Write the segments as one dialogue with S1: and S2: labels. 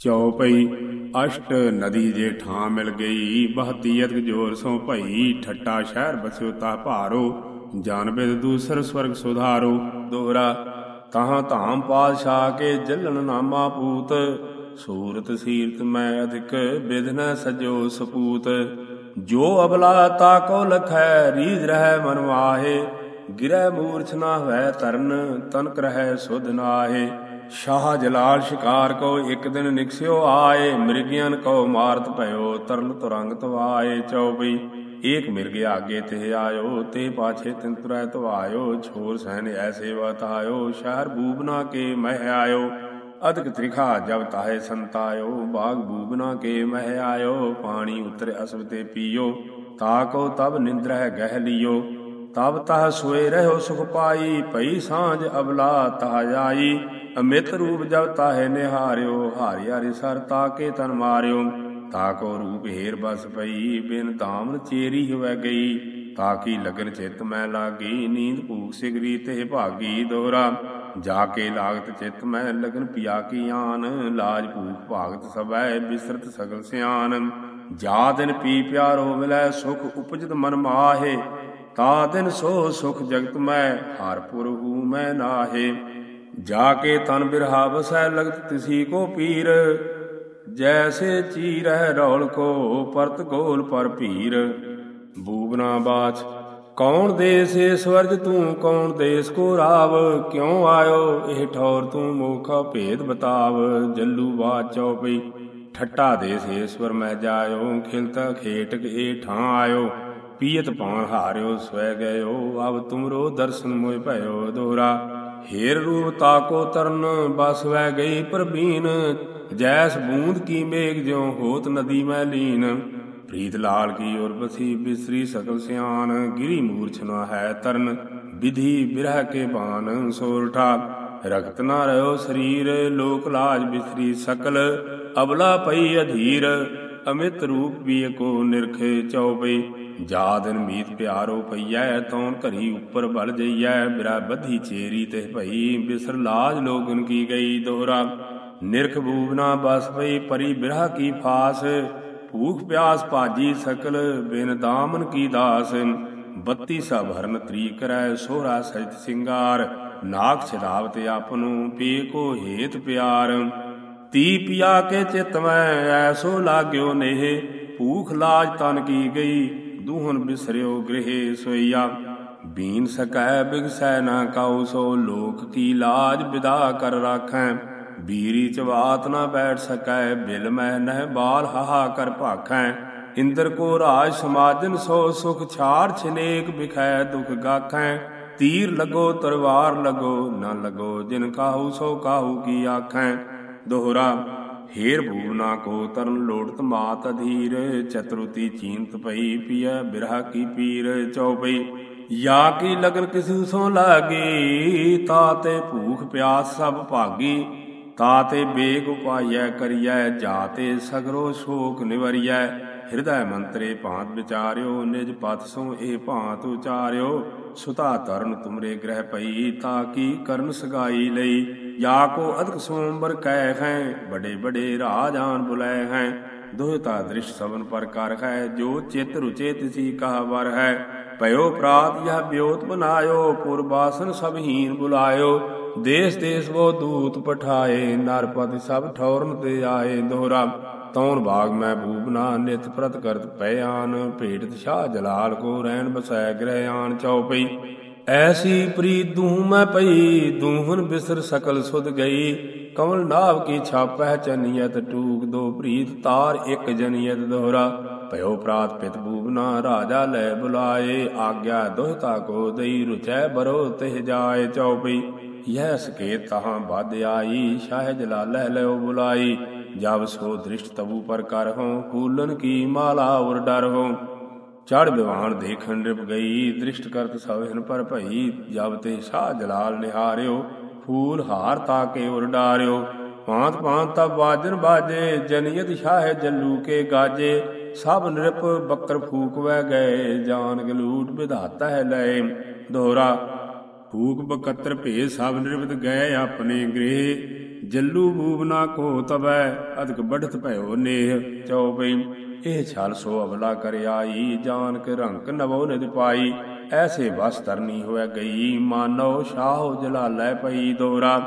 S1: ਚਉਪਈ ਅਸ਼ਟ ਨਦੀ ਜੇ ਠਾਂ ਮਿਲ ਗਈ, ਬਹਤੀ ਜੋਰ ਸੋ ਭਈ, ਠੱਟਾ ਸ਼ਹਿਰ ਬਸਿਓ ਤਾ ਭਾਰੋ, ਜਾਨ ਦੂਸਰ ਸਵਰਗ ਸੁਧਾਰੋ। ਦੋਹਰਾ, ਤਹਾਂ ਧਾਮ ਪਾਤਸ਼ਾਹ ਕੇ ਜਲਨ ਨਾਮਾ ਪੂਤ, ਸੂਰਤ ਸੀਰਤ ਮੈਂ ਅਧਿਕ ਬਿਧਨ ਸਜੋ ਸਪੂਤ। ਜੋ ਅਬਲਾ ਤਾ ਕੋ ਲਖੈ ਰੀਜ ਰਹਿ ਮਨ ਵਾਹੇ, ਗਿਰੈ ਮੂਰਛ ਨਾ ਹੋਇ ਤਰਨ ਤਨਕ ਰਹਿ ਸੁਧ ਨਾਹੇ। ਸ਼ਾਹ ਜਲਾਲ ਸ਼ਿਕਾਰ ਕੋ ਇੱਕ ਦਿਨ ਨਿਕਸਿਓ ਆਏ ਮਿਰਗਿਆਨ ਕੋ ਮਾਰਤ ਭਇਓ, ਤਰਲ ਤੁਰੰਗ ਤਵਾਏ। ਚੌਬਈ ਏਕ ਮਿਰਗ ਆਗੇ ਤੇ ਆਇਓ, ਤੇ ਪਾਛੇ ਤਿਨ ਤਵਾਇਓ। ਛੋਰ ਸੈਨ ਐਸੇ ਵਤਾਇਓ ਸ਼ਹਿਰ ਬੂਬਨਾ ਕੇ ਮਹਿ ਆਇਓ। ਅਦਕ ਤ੍ਰਿਖਾ ਜਬ ਤਾਹੇ ਸੰਤਾਇਓ, ਬਾਗ ਬੂਬਨਾ ਕੇ ਮਹਿ ਆਇਓ। ਪਾਣੀ ਉਤਰ ਅਸਵ ਤੇ ਪੀਓ ਤਾਕੋ ਤਬ ਨਿੰਦਰਹਿ ਗਹਿ ਲਿਓ। ਤਬ ਤਹ ਸੋਏ ਰਹੋ ਸੁਖ ਪਾਈ, ਭਈ ਸਾਂਝ ਅਬਲਾ ਤਹ ਜਾਈ। ਅਮਿਤ ਰੂਪ ਜਬ ਤਾਹੇ ਨਿਹਾਰਿਓ ਹਾਰੀ ਹਾਰੀ ਸਰ ਤਾਕੇ ਤਨ ਮਾਰਿਓ। ਤਾਕੋ ਰੂਪ ਹੀਰ ਬਸ ਪਈ, ਬਿਨ ਧਾਮਨ ਚੇਰੀ ਹੋਵੇ ਗਈ। ਤਾਕੀ ਲਗਨ ਚਿਤ ਮੈਂ ਲਾਗੀ, ਨੀਂਦ ਭੂਖ ਸਿਗਰੀ ਤੇ ਭਾਗੀ ਦੋਰਾ। ਜਾ ਕੇ ਲਾਗਤ ਚਿਤ ਮੈਂ ਲਗਨ ਪਿਆ ਕੀ ਆਨ, ਲਾਜ ਭੂਖ ਭਾਗਤ ਸਭੈ ਬਿਸਰਤ ਸਗਲ ਸਿਆਨ। ਜਾ ਦਿਨ ਪੀ ਪਿਆਰੋ ਮਿਲੈ ਸੁਖ ਉਪਜਤ ਮਨ ਮਾਹੇ। ਤਾ ਦਿਨ ਸੋ ਸੁਖ ਜਗਤ ਮੈਂ ਹਰਪੁਰ ਹੂ ਮੈਂ ਨਾਹੇ। ਜਾ ਕੇ ਤਨ ਬਿਰਹਾ ਬਸੈ ਲਗਤ ਤਿਸੀ ਕੋ ਪੀਰ, ਜੈਸੇ ਚੀਰਹਿ ਰੌਲ ਕੋ ਪਰਤ ਗੋਲ ਪਰ ਭੀਰ। ਬੂਬਨਾ ਬਾਚ, ਕੌਣ ਦੇਸ ਏ ਸਵਰਜ ਤੂੰ, ਕੌਣ ਦੇਸ ਕੋ ਰਾਵ, ਕਿਉ ਆਇਓ ਇਹ ਠੌਰ ਤੂੰ ਮੋਖਾ ਭੇਦ ਬਤਾਵ। ਜੱਲੂ ਬਾਚ ਚਉਪਈ ਠੱਟਾ ਦੇਸ ਈਸ਼ਵਰ ਮੈਂ ਜਾਇਓ, ਖਿਲਤਾ ਖੇਟਕ ਏ ਠਾਂ ਆਇਓ। ਪੀਤ ਪਾਉਣ ਹਾਰਿਓ, ਸਵੈ ਗਇਓ, ਅਬ ਤੁਮਰੋ ਦਰਸ਼ਨ ਮੋਇ ਭਇਓ ਦੋਰਾ ਹੀਰ ਰੂਪ ਤਾਕੋ ਤਰਨ ਬਸ ਵੈ ਗਈ ਪ੍ਰਬੀਨ ਜੈਸ ਬੂੰਦ ਕੀ ਮੇਘ, ਜਿਉ ਹੋਤ ਨਦੀ ਮੈਂ ਲੀਨ। ਪ੍ਰੀਤ ਲਾਲ ਕੀ ਔਰ ਬਸੀ ਬਿਸਰੀ ਸਕਲ ਸਿਆਨ। ਗਿਰੀ ਮੂਰਛਨਾ ਹੈ ਤਰਨ, ਵਿਧੀ ਬਿਰਹ ਕੇ ਬਾਨ। ਸੋਰਠਾ ਰਖਤ ਨਾ ਰਿਓ ਸਰੀਰ, ਲੋਕ ਲਾਜ ਬਿਸਰੀ ਸਕਲ। ਅਬਲਾ ਪਈ ਅਧੀਰ, ਅਮਿਤ ਰੂਪ ਵੀ ਕੋ ਨਿਰਖੇ ਚਉਪਈ ਜਾ ਦਿਨ ਮੀਤ ਪਿਆਰੋ ਪਈਐ ਤੌਣ ਘਰੀ ਉੱਪਰ ਬਲ ਜਈਐ, ਬਿਰਾ ਬੱਧੀ ਚੇਰੀ ਤੇ ਭਈ, ਬਿਸਰ ਲਾਜ ਲੋਗਨ ਕੀ ਗਈ ਦੋਹਰਾ। ਨਿਰਖ ਬੂਬਨਾ ਬਸ ਪਈ ਪਰੀ ਬਿਰਹਾ ਕੀ ਫਾਸ, ਭੂਖ ਪਿਆਸ ਭਾਜੀ ਸਕਲ, ਬਿਨ ਦਾਮਨ ਕੀ ਦਾਸ। ਬੱਤੀ ਸਭ ਹਰਨ ਤਰੀ ਕਰੈ, ਸੋਹਰਾ ਸਜਤ ਸਿੰਗਾਰ ਨਾਕ ਛਦਾਵਤ ਆਪਨੂ ਪੀ ਕੋ ਹੇਤ ਪਿਆਰ। ਤੀ ਪਿਆ ਕੇ ਚਿਤ ਮੈਂ ਐਸੋ ਲਾਗਿਓ ਨੇਹ, ਭੂਖ ਲਾਜ ਤਨ ਕੀ ਗਈ ਦੂਹਨ ਬਿਸਰਿਓ ਗ੍ਰਹਿ ਸੋਈਆ। ਬੀਨ ਸਕੈ ਬਿਗਸੈ ਨਾ ਕਾਉ, ਸੋ ਲੋਕ ਕੀ ਲਾਜ ਵਿਦਾ ਕਰ ਰਾਖੈ। ਬੀਰੀ ਚਵਾਤ ਨਾ ਬੈਠ ਸਕੈ, ਬਿਲ ਮਹਿ ਨਹਿ ਬਾਲ ਹਾਹਾ ਕਰ ਭਾਖੈ। ਇੰਦਰ ਕੋ ਰਾਜ ਸਮਾਜਨ, ਸੋ ਸੁਖ ਛਾਰ ਛਨੇਕ ਬਿਖੈ, ਦੁਖ ਗਾਖੈ। ਤੀਰ ਲਗੋ, ਤਰਵਾਰ ਲਗੋ, ਨਾ ਲਗੋ, ਜਿਨ ਕਾਹੂ, ਸੋ ਕਾਹੂ ਕੀ ਆਖੈ। ਦੋਹਰਾ ਹੀਰ ਭੂਨਾ ਕੋ ਤਰਨ ਲੋੜਤ ਮਾਤ ਅਧੀਰ, ਚਤੁਰਤੀ ਚੀਨਤ ਪਈ ਪਿਆ ਬਿਰਹਾ ਕੀ ਪੀਰ ਚਉਪਈ। ਯਾ ਕੀ ਲਗਨ ਕਿਸੂ ਸੋ ਲਾਗੀ ਤਾਤੇ ਭੂਖ ਪਿਆਸ ਸਭ ਭਾਗੀ। ਤਾਤੇ ਬੇਗ ਉਪਾਇਐ ਕਰੀਐ ਜਾਤੇ ਸਗਰੋ ਸ਼ੋਕ ਨਿਵਰੀਐ। ਹਿਰਦੈ ਮੰਤਰੇ ਭਾਂਤ ਵਿਚਾਰਿਓ, ਨਿਜ ਪਤ ਸੋ ਇਹ ਭਾਂਤ ਉਚਾਰਿਓ। ਸੁਤਾ ਤਰਨ ਤੁਮਰੇ ਗ੍ਰਹਿ ਪਈ ਤਾ ਕੀ ਕਰਨ ਸਗਾਈ ਲਈ? ਯਾ ਕੋ ਅਦਕ ਸੋਮਬਰ ਕਹਿ ਹੈ, ਬੜੇ ਬੜੇ ਰਾਜਾਨ ਬੁਲਾਏ ਹੈ। ਦੋਹਤਾ ਦ੍ਰਿਸ਼ ਸਵਨ ਪਰ ਕਰ ਹੈ, ਜੋ ਚਿਤ ਰੁਚੇ ਤਿਸੀ ਕਹ ਵਰ ਹੈ। ਭਇਓ ਪ੍ਰਾਤ ਯਹ ਬਿਉਤ ਬਨਾਇਓ, ਪੁਰਬਾਸਨ ਸਭ ਹੀਨ ਬੁਲਾਇਓ। ਦੇਸ ਦੇਸ ਵੋ ਦੂਤ ਪਠਾਏ ਨਰਪਤਿ ਸਭ ਠੌਰਨ ਤੇ ਆਏ ਦੋਹਰਾ। ਤੌਣ ਬਾਗ ਮੈਂ ਬੂਬਨਾ ਨਿਤ ਪ੍ਰਤ ਕਰਤ ਪਿਆਨ ਭੇਟਤ ਸ਼ਾਹ ਜਲਾਲ ਕੋ ਰਹਿਣ ਬਸੈ ਗ੍ਰਹਿ ਆਣ ਚਉਪਈ ਐਸੀ ਪ੍ਰੀਤ ਦੂਹ ਮੈਂ ਪਈ, ਦੂਹਨ ਬਿਸਰ ਸਕਲ ਸੁਧ ਗਈ। ਕਮਲ ਨਾਭ ਕੀ ਛਾਪੈ ਚਨੀਅਤ ਟੂਕ, ਦੋ ਪ੍ਰੀਤ ਤਾਰ ਇੱਕ ਜਨੀਅਤ ਦੋਹਰਾ। ਭਇਓ ਪ੍ਰਾਤ ਪਿਤ ਬੂਬਨਾ ਰਾਜਾ ਲੈ ਬੁਲਾਏ, ਆਗਿਆ ਦੋਹਤਾ ਕੋ ਦਈ ਰੁਚੈ ਬਰੋ ਤਿਹ ਜਾਏ ਚਉਪਈ ਯਹ ਸਕੇਤ ਤਹਾਂ ਬਦ ਆਈ, ਸ਼ਾਹ ਜਲਾਲਹਿ ਲਿਓ ਬੁਲਾਈ। ਜਬ ਸੋ ਦ੍ਰਿਸ਼ਟ ਤਬੂ ਪਰ ਕਰ ਫੂਲਨ ਕੀ ਮਾਲਾ ਉਰ ਡਰ ਚੜ ਬਿਵਾਨ ਦੇਖਣ ਰਿਪ ਗਈ, ਦ੍ਰਿਸ਼ਟ ਕਰਤ ਸਭਨ ਪਰ ਭਈ, ਜਬ ਤੇ ਸ਼ਾਹ ਜਲਾਲ ਨਿਹਾਰਿਓ, ਫੂਲ ਹਾਰ ਤਾਕੇ ਉਰ ਡਾਰਿਓ। ਪਾਂਤ ਪਾਂਤ ਤਬ ਬਾਜਨ ਬਾਜੇ ਜਨੀਅਤ ਸ਼ਾਹ ਜੱਲੂ ਕੇ ਗਾਜੇ। ਸਭ ਨਿਰਪ ਬੱਕਰ ਫੂਕ ਵੈ ਗਏ, ਜਾਨ ਗਲੂਟ ਵਿਧਾਤਾ ਹੈ ਲਏ। ਦੋਹਰਾ ਫੂਕ ਬਕਤਰ ਭੇ ਸਭ ਨਿਰਵਿਤ ਗਏ ਆਪਣੇ ਗ੍ਰਹਿ। ਜੱਲੂ ਬੂਬਨਾ ਕੋ ਤਬੈ ਅਦਕ ਬੜਤ ਭਇਓ ਨੇਹ। ਚਉਪਈ ਇਹ ਛਲ ਸੋ ਅਵਲਾ ਕਰ ਆਈ, ਜਾਨ ਕੇ ਰੰਕ ਨਵੋ ਨਿਦ ਪਾਈ। ਐਸੇ ਬਸ ਤਰਨੀ ਹੋਇ ਗਈ, ਮਾਨੋ ਸ਼ਾਹੋ ਜਲਾਲੈ ਪਈ ਦੋਰਾ।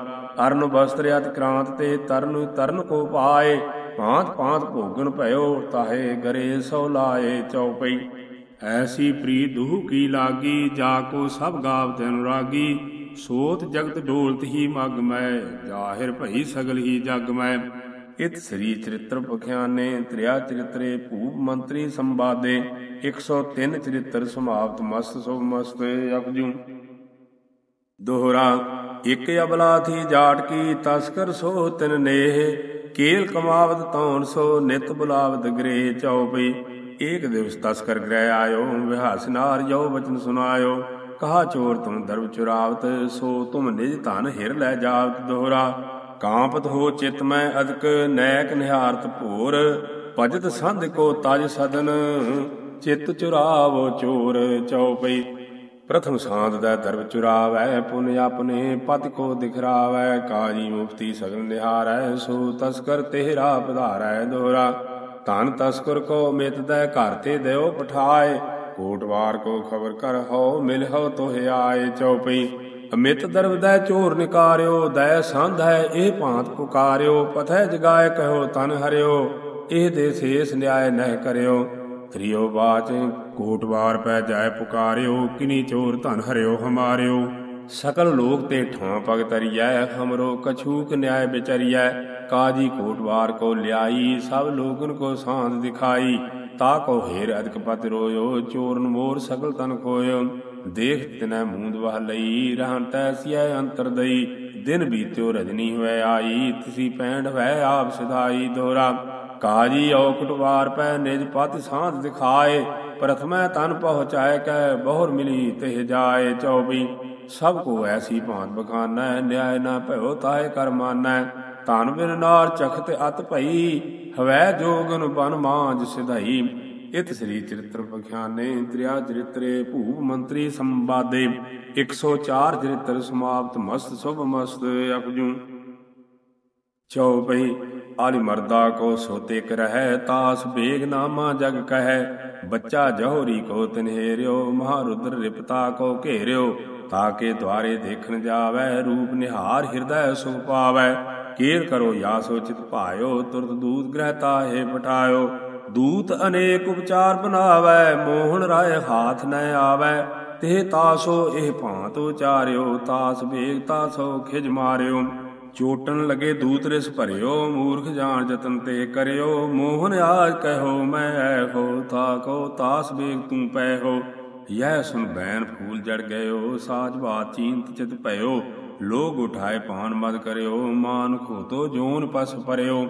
S1: ਅਰਨ ਬਸਤਰ ਅਤ ਕ੍ਰਾਂਤ ਤੇ ਤਰਨ ਤਰਨ ਕੋ ਪਾਏ। ਭਾਂਤ ਭਾਂਤ ਭੋਗਣ ਭਇਓ, ਤਾਹੇ ਗਰੇ ਸੋ ਲਾਏ। ਚਉਪਈ ਐਸੀ ਪ੍ਰੀ ਦੁਹ ਕੀ ਲਾਗੀ, ਜਾ ਕੋ ਸਭ ਗਾਵਤ ਅਨੁਰਾਗੀ ਸੋਤ ਜਗਤ ਡੋਲਤ ਹੀ ਮਗ ਮੈਂ, ਜਾਹਿਰ ਭਈ ਸਗਲ ਹੀ ਜਗ ਮੈਂ। ਇਤ ਸ੍ਰੀ ਚਰਿਤ੍ਰ ਪਖਿਆਨੇ, ਤ੍ਰਿਆ ਚਰਿਤਰੇ, ਭੂਪ ਮੰਤਰੀ ਸੰਵਾਦੇ। 103 ਚਰਿਤ੍ਰ ਸਮਾਪਤ ਮਸਤ ਸੋ ਮਸਤ ਅਪਜੂ। ਦੋਹਰਾ, ਇਕ ਅਬਲਾ ਥੀ ਜਾਟ ਕੀ ਤਸਕਰ ਸੋ ਤਿਨ ਨੇਹ। ਕੇਲ ਕਮਾਵਤ ਤੌਣ ਸੋ ਨਿਤ ਬੁਲਾਵਤ ਗ੍ਰਹਿ ਚਉਪਈ ਏਕ ਦਿਵਸ ਤਸਕਰ ਗ੍ਰਹਿ ਆਇਓ, ਵਿਹਾਸ ਨਾਰ ਜੋ ਬਚਨ ਸੁਨਾਇਓ ਕਹਾ ਚੋਰ ਤੁਮ ਦਰਬ ਚੁਰਾਵਤ, ਸੋ ਤੁਮ ਨਿਜ ਧਨ ਹਿਰ ਲੈ ਜਾਵਤ ਦੋਹਰਾ। ਕਾਂਪਤ ਹੋ ਚਿਤ ਮੈਂ ਅਦਕ, ਨੈਕ ਨਿਹਾਰਤ ਭੋਰ। ਭਜਤ ਸੰਧ ਕੋ ਤਜ ਸਦਨ, ਚਿਤ ਚੁਰਾਵੋ ਚੋਰ ਚਉਪਈ। ਪ੍ਰਥਮ ਸਾਧ ਦਾ ਦਰਬ ਚੁਰਾਵੈ, ਪੁਨ ਆਪਣੇ ਪਤ ਕੋ ਦਿਖਰਾਵੈ। ਕਾਜੀ ਮੁਫਤੀ ਸਗਲ ਨਿਹਾਰੈ, ਸੋ ਤਸਕਰ ਤੇਰਾ ਪਧਾਰੈ ਦੋਹਰਾ। ਧਨ ਤਸਕਰ ਕੋ ਮਿਤ ਦੈ ਘਰ ਤੇ ਦਿਓ ਪਠਾਏ। ਕੋਟਵਾਰ ਕੋ ਖਬਰ ਕਰ ਹੋ ਮਿਲ ਹੋ ਤੋਹਿ ਆਏ ਚਉਪਈ। ਅਮਿਤ ਦਰਬ ਦੈ ਚੋਰ ਨਿਕਾਰਿਓ, ਦੈ ਸੰਧ ਹੈ ਇਹ ਭਾਂਤ ਪੁਕਾਰਿਓ। ਪਥੈ ਜਗਾਏ ਕਹੋ ਤਨ ਹਰਿਓ, ਇਹ ਦੇ ਸੇਸ ਨਿਆਏ ਨਹਿ ਕਰਿਓ। ਤ੍ਰਿਓ ਬਾਚ, ਕੋਟਵਾਰ ਪੈ ਜਾਏ ਪੁਕਾਰਿਓ, ਕਿਨੀ ਚੋਰ ਧਨ ਹਰਿਓ ਹਮਾਰਿਓ। ਸਕਲ ਲੋਕ ਤੇ ਠਾਂ ਪਗ ਤਰੀਐ ਹਮਰੋ ਕਛੂਕ ਨਿਆਏ ਵਿਚਰੀਐ। ਕਾਜੀ ਕੋਟਵਾਰ ਕੋ ਲਿਆਈ, ਸਭ ਲੋਗਨ ਕੋ ਸਾਂਦ ਦਿਖਾਈ। ਤਾ ਕੋ ਹੇਰ ਅਦਕ ਪਤ ਰੋਇਓ, ਚੋਰਨ ਮੋਰ ਸਗਲ ਤਨ ਖੋਇਓ। ਦੇਖ ਤਿਨੈ ਮੂੰਦ ਵਹ ਲਈ ਰਹਨ ਤੈਸੀਐ ਅੰਤਰ ਦਈ। ਦਿਨ ਬੀਤਿਓ ਰਜਨੀ ਹੋਇ ਆਈ, ਤਿਸੀ ਪੈਂਡ ਵੈ ਆਪ ਸਿਧਾਈ ਦੋਰਾ। ਕਾਜੀ ਔਕਟਵਾਰ ਪੈ ਨਿਜ ਪਤ ਸਾਧ ਦਿਖਾਏ। ਪ੍ਰਥਮੈ ਤਨ ਪਹੁੰਚਾਏ, ਕੈ ਬਹੁਰ ਮਿਲੀ ਤਿਹ ਜਾਏ ਚੌਬੀ ਸਭ ਕੋ ਐਸੀ ਭਾਂਤ ਬਖਾਨਾ, ਨਿਆਇ ਨਾ ਭਇਓ ਤਾਏ ਕਰ ਮਾਨੈ। ਧਨ ਬਿਨ ਨਾਰ ਚਖਤ ਅਤ ਭਈ, ਹਵੈ ਜੋਗਨ ਬਨ ਮਾਂਜ ਸਿਧਾਈ। ਇਤ ਸ੍ਰੀ ਚਰਿਤ੍ਰ ਪਖਿਆਨੇ, ਤ੍ਰਿਆ ਚਰਿਤਰੇ, ਭੂਪ ਮੰਤਰੀ ਸੰਵਾਦੇ। 104 ਚਰਿਤ੍ਰ ਸਮਾਪਤ ਮਸਤ, ਸੁਭ ਮਸਤ ਅਪਜੂ। ਚਉਪਈ ਆਲੀ ਮਰਦਾ ਕੋ ਸੋਤੇ ਕਰਹਿ ਤਾਸ ਬੇਗ ਨਾਮਾ ਜਗ ਕਹਿ। ਬੱਚਾ ਜਹੋਰੀ ਕੋ ਤਨਹੇਰਿਓ, ਮਹਾਰੁਦਰ ਰਿਪਤਾ ਕੋ ਘੇਰਿਓ। ਤਾਕੇ ਦਵਾਰੇ ਦੇਖਣ ਜਾਵੈ, ਰੂਪ ਨਿਹਾਰ ਹਿਰਦੈ ਸੁਖ ਪਾਵੈ। ਕੇਰ ਕਰੋ ਯਾ ਸੋਚਿਤ ਭਾਇਓ, ਤੁਰਤ ਦੂਤ ਗ੍ਰਹਿ ਤਾਹੇ ਪਠਾਇਓ। ਦੂਤ ਅਨੇਕ ਉਪਚਾਰ ਬਨਾਵੈ ਮੋਹਨ ਰਾਏ ਹਾਥ ਨ ਆਵੈ। ਤੇ ਤਾਸੋ ਇਹ ਭਾਂਤ ਉਚਾਰਿਓ, ਤਾਸ ਵੇਗ ਤਾਸੋ ਖਿਜ ਮਾਰਿਓ। ਚੋਟਨ ਲਗੇ ਦੂਤ ਰਿਸ ਭਰਿਓ, ਮੂਰਖ ਜਾਣ ਜਤਨ ਤੇ ਕਰਿਓ। ਮੋਹਨ ਆਜ ਕਹੋ ਮੈਂ ਐ ਹੋ ਤਾ ਤਾਸ ਵੇਗ ਤੂੰ ਪੈ ਹੋ। ਯਹ ਸੁਨ ਬੈਨ ਫੂਲ ਜੜ ਗਇਓ, ਸਾਜ ਬਾਤ ਚੀਂਤ ਚਿਤ ਭਇਓ, ਲੋਗ ਉਠਾਏ ਪਾਨ ਮਦ ਕਰਿਓ, ਮਾਨ ਖੋਤੋ ਜੋਨ ਪਸ ਪਰਿਓ।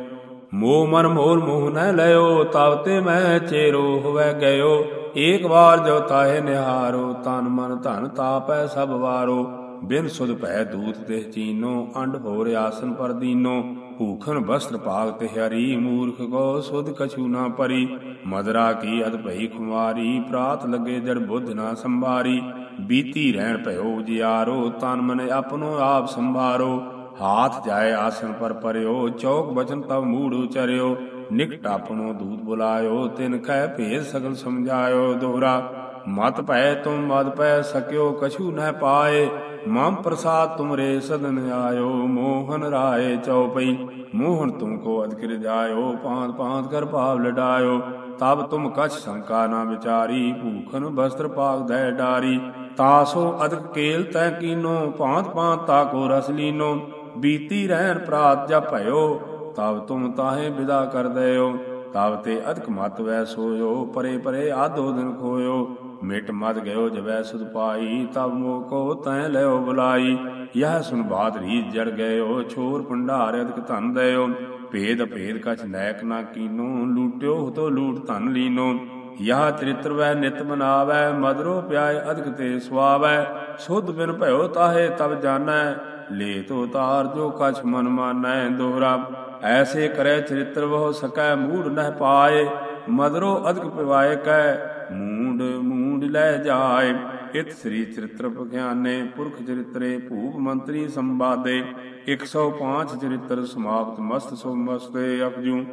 S1: ਮੋਹ ਮਨ ਮੋਲ ਮੋਹ ਨ ਲਿਓ ਤਬ ਤੇ ਮੈਂ ਚੇਰੋ ਹੋਵੇ ਗਇਓ। ਏਕ ਵਾਰ ਜੋ ਤਾਹੇ ਨਿਹਾਰੋ, ਤਨ ਮਨ ਧਨ ਤਾਪੈ ਸਭ ਵਾਰੋ। ਬਿਨ ਸੁਧ ਭੈ ਦੂਤ ਦੇਹ ਚੀਨੋ, ਅੰਡ ਭੋਰ ਆਸਨ ਪਰ ਦੀਨੋ। ਭੂਖਨ ਬਸਤਰ ਪਾਗ ਤੇ ਹਰੀ, ਮੂਰਖ ਕੋ ਸੁਧ ਕਛੂ ਨਾ ਪਰੀ। ਮਦਰਾ ਕੀ ਅਦ ਭਈ ਖੁਮਾਰੀ ਪ੍ਰਾਤ ਲਗੇ ਜੜ ਬੁੱਧ ਨਾ ਸੰਭਾਰੀ। ਬੀਤੀ ਰਹਿਣ ਭਇਓ ਜਿਆਰੋ, ਤਨ ਮਨ ਆਪਣੋ ਆਪ ਸੰਭਾਰੋ। ਹਾਥ ਜਾਏ ਆਸਨ ਪਰ ਪਰਿਓ, ਚੌਕ ਬਚਨ ਤਬ ਮੂੜ ਉਚਰਿਓ। ਨਿਕਟ ਆਪਣੋ ਦੂਤ ਬੁਲਾਇਓ, ਤਿਨ ਕਹਿ ਭੇਦ ਸਗਲ ਸਮਝਾਇਓ ਦੋਹਰਾ। ਮਤ ਭੈ ਤੁਮ ਮਦ ਪੈ ਸਕਿਓ, ਕਛੂ ਨਹਿ ਪਾਏ। ਮਮ ਪ੍ਰਸਾਦ ਤੁਮਰੇ ਸਦਨ ਆਇਓ, ਮੋਹਨ ਰਾਏ ਚਉਪਈ। ਮੋਹਨ ਤੁਮ ਕੋ ਅਦਕਿਰ ਜਾਇਓ, ਪਾਂਤ ਪਾਂਤ ਕਰ ਭਾਵ ਲਡਾਇਓ ਤਬ ਤੁਮ ਕਛ ਸੰਕਾ ਨਾ ਵਿਚਾਰੀ, ਭੂਖਨ ਬਸਤਰ ਪਾਗ ਦੈ ਡਾਰੀ। ਤਾਸੋ ਅਦਕ ਕੇਲ ਤੈ ਕੀਨੋ, ਪਾਂਤ ਪਾਂਤ ਤਾ ਕੋ ਰਸ ਲੀਨੋ। ਬੀਤੀ ਰਹਿਣ ਪ੍ਰਾਤ ਜਾ ਭਇਓ, ਤਬ ਤੁਮ ਤਾਹੇ ਵਿਦਾ ਕਰ ਦਇਓ। ਤਬ ਤੇ ਅਦਕ ਮਤ ਵੈ ਸੋਇਓ, ਪਰੇ ਪਰੇ ਆਧੋ ਦਿਨ ਖੋਇਓ। ਮਿਟ ਮਦ ਗਇਓ ਜਵੈ ਸੁਧ ਪਾਈ ਤਬ ਮੋ ਕੋ ਤੈ ਲਿਓ ਬੁਲਾਈ। ਯਹ ਸੁਨ ਬਾਤ ਰੀਤ ਜੜ ਗਇਓ, ਛੋਰ ਭੰਡਾਰ ਅਦਕ ਧਨ ਦਇਓ। ਭੇਦ ਭੇਦ ਕਛ ਨੈਕ ਨਾ ਕੀਨੋ, ਲੂਟਿਓ ਤੋ ਲੂਟ ਧਨ ਲੀਨੋ। ਯਹ ਤ੍ਰਿਤਰ ਵੈ ਨਿਤ ਬਨਾਵੈ ਮਦਰੋ ਪਿਆਏ ਅਦਕ ਤੇ ਸੁਆਵੈ। ਸੁਧ ਬਿਨ ਭਇਓ ਤਾਹੇ ਤਬ ਜਾਣੈ ਲੇ ਤੋ ਤਾਰ ਜੋ ਕਛ ਮਨ ਮਾਨੈ ਦੋਹਰਾ। ਐਸੇ ਕਰੈ ਚਰਿਤ੍ਰ ਵਹੁ ਸਕੈ ਮੂੜ ਨਹਿ ਪਾਏ, ਮਦਰੋ ਅਧਿਕ ਪਿਵਾਏ ਕੈ ਮੂੰਡ ਮੂੰਡ ਲੈ ਜਾਏ। ਇਤ ਸ੍ਰੀ ਚਰਿਤ੍ਰ ਪਖਿਆਨੇ ਪੁਰਖ ਚਰਿਤਰੇ, ਭੂਪ ਮੰਤਰੀ ਸੰਵਾਦੇ। 105 ਚਰਿਤ੍ਰ ਸਮਾਪਤ ਮਸਤ ਸੋ ਮਸਤੇ ਅਪਜੂ।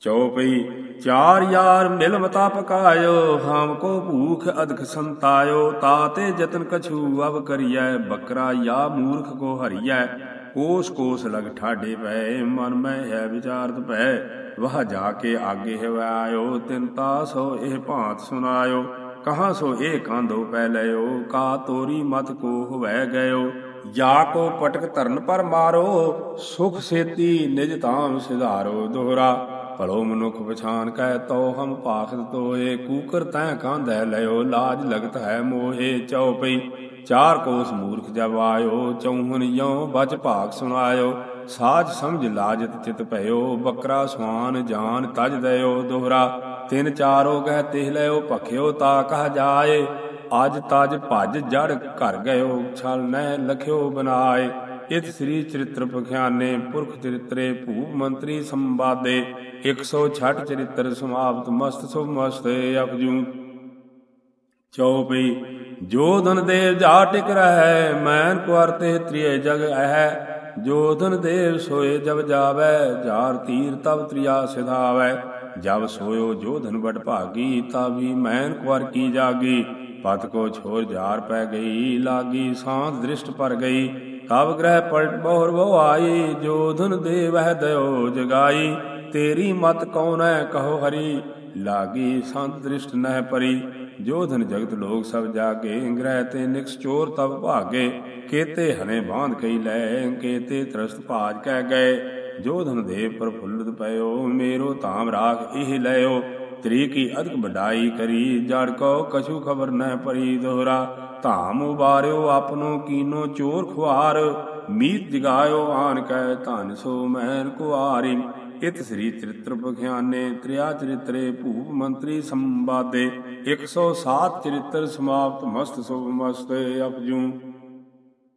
S1: ਚਉਪਈ ਚਾਰ ਯਾਰ ਮਿਲ ਮਤਾ ਪਕਾਇਓ, ਹਾਮ ਕੋ ਭੂਖ ਅਧਿਕ ਸੰਤਾਇਓ। ਤਾਤੇ ਜਤਨ ਕਛੂ ਅਬ ਕਰੀਐ, ਬਕਰਾ ਯਾ ਮੂਰਖ ਕੋ ਹਰੀਐ। ਕੋਸ ਕੋਸ ਲਗ ਠਾਡੇ ਪੈ ਮਨ ਮੈਂ ਹੈ ਵਿਚਾਰਤ ਪੈ ਵਹ ਜਾ ਕੇ ਆਗੇ ਹੈ ਆਇਓ ਤਿੰਤਾ ਸੋ ਇਹ ਭਾਂਤ ਸੁਨਾਇਓ ਕਹਾਂ ਸੋ ਇਹ ਕਾਂਦੋ ਪੈ ਲਿਓ ਕਾ ਤੋਰੀ ਮਤ ਕੋ ਹੋਵੈ ਗਇਓ ਜਾ ਕੋ ਪਟਕ ਧਰਨ ਪਰ ਮਾਰੋ ਸੁਖ ਸੇਤੀ ਨਿਜ ਧਾਮ ਸਿਧਾਰੋ ਦੋਹਰਾ ਭਲੋ ਮਨੁਖ ਪਛਾਨ ਕੈ ਤੋ ਹਮ ਪਾਖਤ ਤੋਏ ਕੂਕਰ ਤੈ ਕਾਂਧੈ ਲਿਓ ਲਾਜ ਲਗਤ ਹੈ ਮੋਹੇ ਚਉਪਈ ਚਾਰ ਕੋਸ ਮੂਰਖ ਜਬ ਆਇਓ ਚੌਹਨ ਯੋ ਬਚ ਭਾਗ ਸੁਣਾਇਓ। ਸਾਜ ਸਮਝ ਲਾਜਤ ਚਿਤ ਭਇਓ, ਬਕਰਾ ਸਵਾਨ ਜਾਨ ਤਜ ਦਇਓ ਦੋਹਰਾ। ਤਿੰਨ ਚਾਰੋ ਗਹਿ ਤਿਹ ਲਿਓ ਭਖਿਓ ਤਾ ਕਹ ਜਾਏ। ਅਜ ਤਜ ਭਜ ਜੜ ਘਰ ਗਇਓ, ਛਲ ਨੈ ਲਖਿਓ ਬਨਾਏ। ਇਤ ਸ੍ਰੀ ਚਰਿਤ੍ਰ ਪਖਿਆਨੇ, ਪੁਰਖ ਚਰਿਤਰੇ ਭੂਪ ਮੰਤਰੀ ਸੰਵਾਦੇ। 106 ਚਰਿਤ੍ਰ ਸਮਾਪਤ ਮਸਤ ਸੁਭ ਮਸਤੇ ਅਪਜੂ ਚਉਪਈ ਜੋ ਧਨ ਦੇਵ ਜਾ ਟਿਕ ਰਹੈ, ਮੈਨ ਕੁਰ ਤੇ ਤ੍ਰਿਏ ਜਗ ਅਹੈ। ਜੋ ਧਨ ਦੇਵ ਸੋਏ ਜਬ ਜਾਵੈ, ਜਾਰ ਤੀਰ ਤਬ ਤ੍ਰਿਆ ਸਿਧਾਵੈ। ਜਬ ਸੋਇਓ ਜੋ ਧਨ ਬੜ ਭਾਗੀ, ਤਾਵੀ ਮੈਨ ਕੁਰ ਕੀ ਜਾਗੀ। ਪਤ ਕੋ ਛੋਰ ਜਾਰ ਪੈ ਗਈ, ਲਾਗੀ ਸਾਂਤ ਦ੍ਰਿਸ਼ਟ ਪਰ ਗਈ। ਤਬ ਗ੍ਰਹਿ ਪਲਟ ਬਹੁਰ ਬਹੁ ਆਈ, ਜੋ ਧਨ ਦੇਵ ਹੈ ਦਇਓ ਜਗਾਈ। ਤੇਰੀ ਮਤ ਕੌਣ ਕੌਨੈ ਕਹੋ ਹਰੀ। ਲਾਗੀ ਸੰਤ ਦ੍ਰਿਸ਼ਟ ਨਹਿ ਪਰੀ। ਜੋਧਨ ਜਗਤ ਲੋਕ ਸਭ ਜਾਗੇ ਗ੍ਰਹਿ ਤੇ ਨਿਕਸ ਚੋਰ ਤਬ ਭਾਗੇ। ਕੇਤੇ ਹਨੇ ਬਾਂਧ ਕਈ ਲੈ, ਕੇਤੇ ਤਰਸਤ ਭਾਜ ਕਹਿ ਗਏ। ਜੋਧਨ ਦੇਵ ਪ੍ਰਫੁੱਲਤ ਪਇਓ, ਮੇਰੋ ਧਾਮ ਰਾਖ ਇਹ ਲਿਓ ਤ੍ਰੀ ਕੀ ਅਧਿਕ ਵਡਾਈ ਕਰੀ, ਜੜ ਕੋ ਕਛੂ ਖਬਰ ਨਹਿ ਪਰੀ ਦੋਹਰਾ। ਧਾਮ ਉਬਾਰਿਓ, ਆਪਨੋ ਕੀਨੋ ਚੋਰ ਖੁਆਰ। ਮੀਤ ਜਗਾਇਓ, ਆਨ ਕੈ ਧਨ ਸੋ ਮੈਨ ਕੁਆਰੀ। ਇਤ ਸ੍ਰੀ ਚਰਿਤ੍ਰ ਬਖਿਆਨੇ ਤ੍ਰਿਆ ਚਰਿਤਰੇ, ਭੂਪ ਮੰਤਰੀ ਸੰਵਾਦੇ 107 ਚਰਿਤ੍ਰ ਸਮਾਪਤ, ਮਸਤ ਸੁਭ ਮਸਤੇ, ਅਪਜੂ।